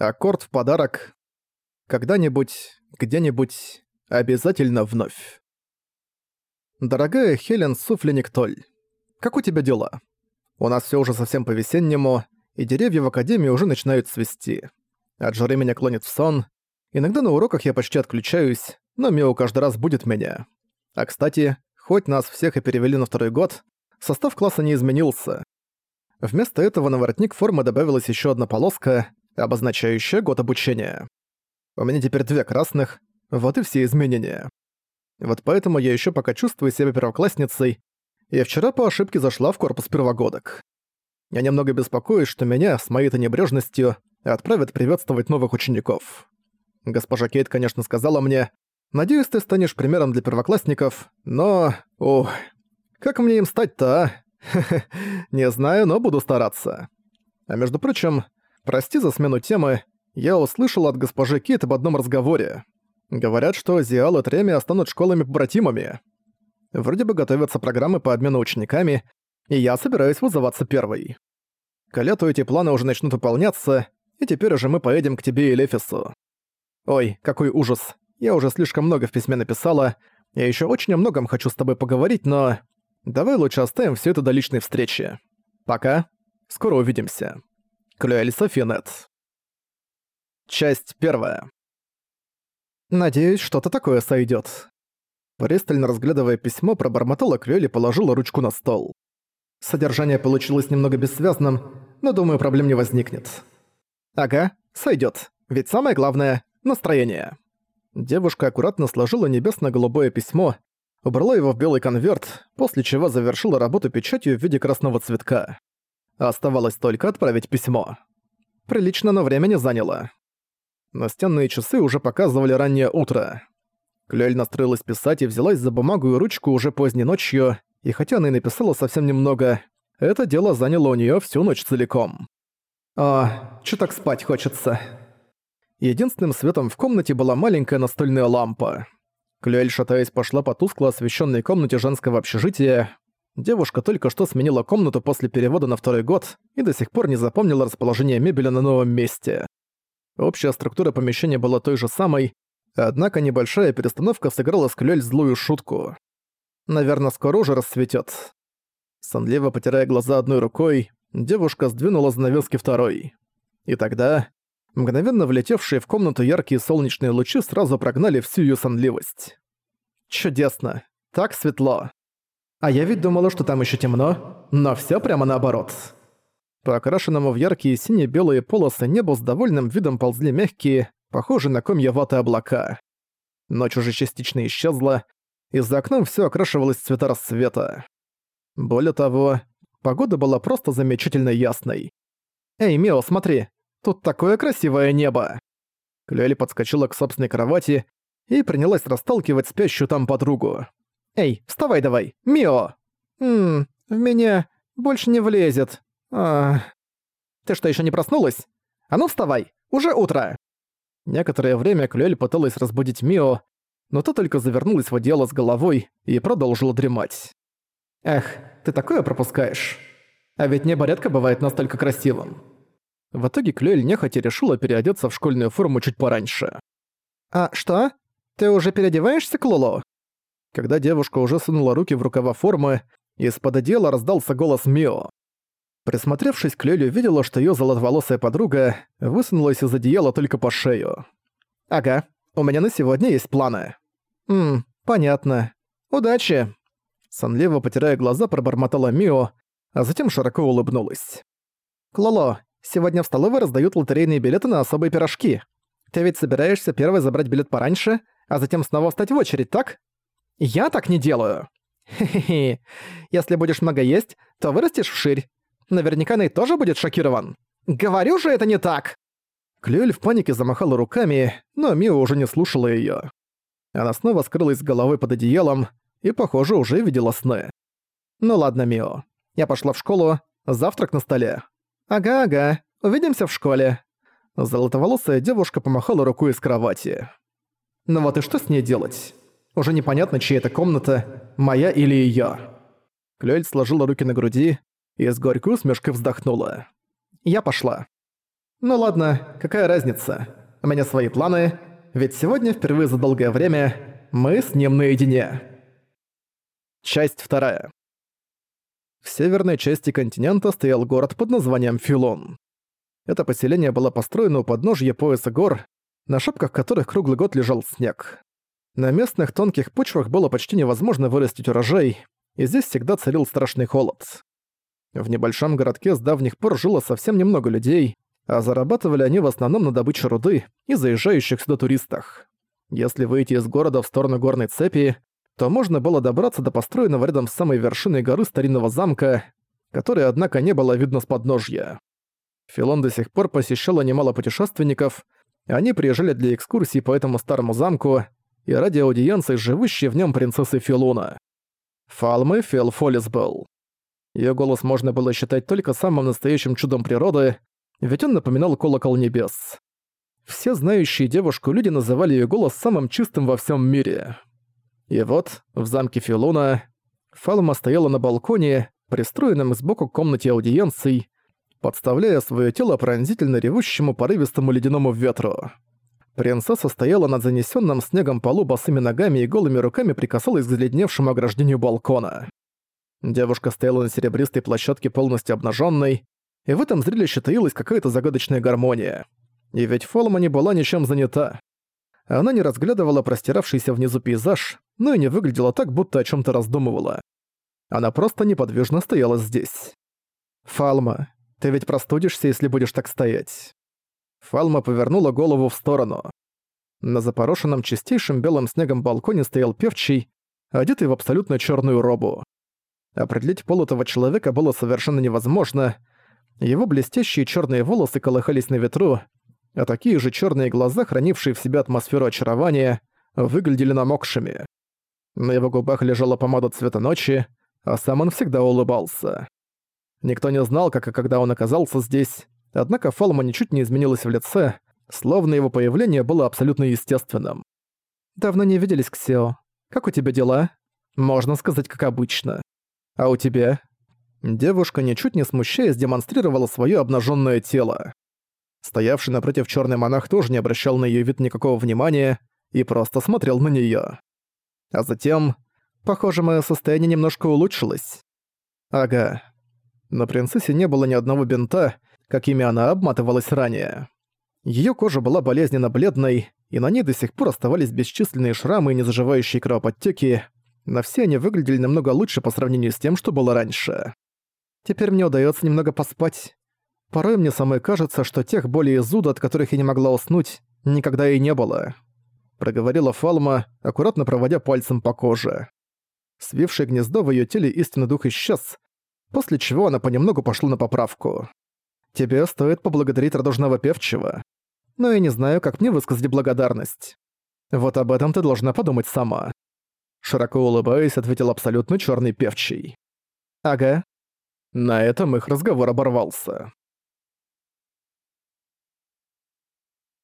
Аккорд в подарок. Когда-нибудь, где-нибудь, обязательно вновь. Дорогая Хелен Суфленик-Толь, как у тебя дела? У нас все уже совсем по-весеннему, и деревья в Академии уже начинают цвести. От жары меня клонит в сон. Иногда на уроках я почти отключаюсь, но Мио каждый раз будет меня. А кстати, хоть нас всех и перевели на второй год, состав класса не изменился. Вместо этого на воротник формы добавилась еще одна полоска, обозначающая год обучения. У меня теперь две красных, вот и все изменения. Вот поэтому я еще пока чувствую себя первоклассницей, и вчера по ошибке зашла в корпус первогодок. Я немного беспокоюсь, что меня, с моей-то небрежностью, отправят приветствовать новых учеников. Госпожа Кейт, конечно, сказала мне, «Надеюсь, ты станешь примером для первоклассников, но... Ух, как мне им стать-то, а? Не знаю, но буду стараться». А между прочим, прости за смену темы, я услышал от госпожи Кейт об одном разговоре. Говорят, что Зиал и Треми станут школами-побратимами. Вроде бы готовятся программы по обмену учениками, и я собираюсь вызываться первой. К лету эти планы уже начнут выполняться, и теперь уже мы поедем к тебе и Лефису. Ой, какой ужас. Я уже слишком много в письме написала. Я еще очень о многом хочу с тобой поговорить, но... Давай лучше оставим все это до личной встречи. Пока. Скоро увидимся. Клюэль Софинет. Часть первая. Надеюсь, что-то такое сойдет. Пристально разглядывая письмо, пробормотала Клюэль и положила ручку на стол. Содержание получилось немного бессвязным, но, думаю, проблем не возникнет. Ага, сойдет. Ведь самое главное — настроение. Девушка аккуратно сложила небесно-голубое письмо, убрала его в белый конверт, после чего завершила работу печатью в виде красного цветка. Оставалось только отправить письмо. Прилично, но времени заняло. Настенные часы уже показывали раннее утро. Клюэль настроилась писать и взялась за бумагу и ручку уже поздней ночью, и хотя она и написала совсем немного, это дело заняло у неё всю ночь целиком. «А, чё так спать хочется?» Единственным светом в комнате была маленькая настольная лампа. Клюэль, шатаясь, пошла по тускло освещенной комнате женского общежития. Девушка только что сменила комнату после перевода на второй год и до сих пор не запомнила расположение мебели на новом месте. Общая структура помещения была той же самой, однако небольшая перестановка сыграла с Клюэль злую шутку. Наверное, скоро уже расцветет. Сонливо потирая глаза одной рукой, девушка сдвинула занавески второй. И тогда Мгновенно влетевшие в комнату яркие солнечные лучи сразу прогнали всю её сонливость. Чудесно. Так светло. А я ведь думала, что там ещё темно, но всё прямо наоборот. По окрашенному в яркие сине-белые полосы небу с довольным видом ползли мягкие, похожие на комья ваты облака. Ночь уже частично исчезла, и за окном всё окрашивалось цвета рассвета. Более того, погода была просто замечательно ясной. «Эй, Мио, смотри, Тут такое красивое небо!» Клюэль подскочила к собственной кровати и принялась расталкивать спящую там подругу. «Эй, вставай давай! Мио!» «Ммм, в меня больше не влезет. А... Ты что, еще не проснулась? А ну вставай! Уже утро!» Некоторое время Клюэль пыталась разбудить Мио, но та только завернулась в одеяло с головой и продолжила дремать. «Эх, ты такое пропускаешь. А ведь небо редко бывает настолько красивым. В итоге Клюэль нехотя решила переодеться в школьную форму чуть пораньше. «А что? Ты уже переодеваешься, Клоло?» Когда девушка уже сунула руки в рукава формы, из-под одеяла раздался голос Мио. Присмотревшись, Клюэль увидела, что её золотоволосая подруга высунулась из одеяла только по шею. «Ага, у меня на сегодня есть планы». «Ммм, понятно. Удачи!» Сонливо потирая глаза, пробормотала Мио, а затем широко улыбнулась. «Клоло, Сегодня в столовой раздают лотерейные билеты на особые пирожки. Ты ведь собираешься первой забрать билет пораньше, а затем снова встать в очередь, так? Я так не делаю. Хе-хе. Если будешь много есть, то вырастешь вширь. Наверняка Ней тоже будет шокирован. Говорю же, это не так. Клюэль в панике замахала руками, но Мио уже не слушала её. Она снова скрылась головой под одеялом и, похоже, уже видела сны. Ну ладно, Мио. Я пошла в школу, завтрак на столе. «Ага-ага, увидимся в школе». Золотоволосая девушка помахала рукой из кровати. «Ну вот и что с ней делать? Уже непонятно, чья это комната, моя или её». Клёль сложила руки на груди и с горькой усмешкой вздохнула. «Я пошла». «Ну ладно, какая разница? У меня свои планы, ведь сегодня впервые за долгое время мы с ним наедине». Часть вторая. В северной части континента стоял город под названием Филон. Это поселение было построено у подножья пояса гор, на шапках которых круглый год лежал снег. На местных тонких почвах было почти невозможно вырастить урожай, и здесь всегда царил страшный холод. В небольшом городке с давних пор жило совсем немного людей, а зарабатывали они в основном на добыче руды и заезжающих сюда туристах. Если выйти из города в сторону горной цепи, то можно было добраться до построенного рядом с самой вершиной горы старинного замка, который, однако, не было видно с подножья. Филон до сих пор посещало немало путешественников, они приезжали для экскурсий по этому старому замку и ради аудиенции живущей в нем принцессы Филуна. Фалмы Фил Фолисбелл. Её голос можно было считать только самым настоящим чудом природы, ведь он напоминал колокол небес. Все знающие девушку люди называли её голос самым чистым во всем мире. И вот, в замке Филуна, Фалма стояла на балконе, пристроенном сбоку к комнате аудиенций, подставляя своё тело пронзительно ревущему порывистому ледяному ветру. Принцесса стояла над занесённым снегом полу босыми ногами и голыми руками прикасалась к заледневшему ограждению балкона. Девушка стояла на серебристой площадке полностью обнажённой, и в этом зрелище таилась какая-то загадочная гармония. И ведь Фолма не была ничем занята. Она не разглядывала простиравшийся внизу пейзаж, но и не выглядела так, будто о чём-то раздумывала. Она просто неподвижно стояла здесь. «Фалма, ты ведь простудишься, если будешь так стоять». Фалма повернула голову в сторону. На запорошенном чистейшим белым снегом балконе стоял певчий, одетый в абсолютно черную робу. Определить пол этого человека было совершенно невозможно. Его блестящие черные волосы колыхались на ветру, а такие же черные глаза, хранившие в себе атмосферу очарования, выглядели намокшими. На его губах лежала помада цвета ночи, а сам он всегда улыбался. Никто не знал, как и когда он оказался здесь, однако Фалма ничуть не изменилась в лице, словно его появление было абсолютно естественным. «Давно не виделись, Ксео. Как у тебя дела?» «Можно сказать, как обычно. А у тебя?» Девушка, ничуть не смущаясь, демонстрировала свое обнаженное тело. Стоявший напротив черный монах тоже не обращал на ее вид никакого внимания и просто смотрел на нее. А затем... Похоже, мое состояние немножко улучшилось. Ага. На принцессе не было ни одного бинта, какими она обматывалась ранее. Ее кожа была болезненно бледной, и на ней до сих пор оставались бесчисленные шрамы и незаживающие кровоподтеки, но все они выглядели намного лучше по сравнению с тем, что было раньше. Теперь мне удается немного поспать. Порой мне самой кажется, что тех болей и зуда, от которых я не могла уснуть, никогда и не было. Проговорила Фалма, аккуратно проводя пальцем по коже. Свивший гнездо в ее теле истинный дух исчез, после чего она понемногу пошла на поправку. Тебе стоит поблагодарить радужного певчего. Но я не знаю, как мне высказать благодарность. Вот об этом ты должна подумать сама. Широко улыбаясь, ответил абсолютно черный певчий. Ага. На этом их разговор оборвался.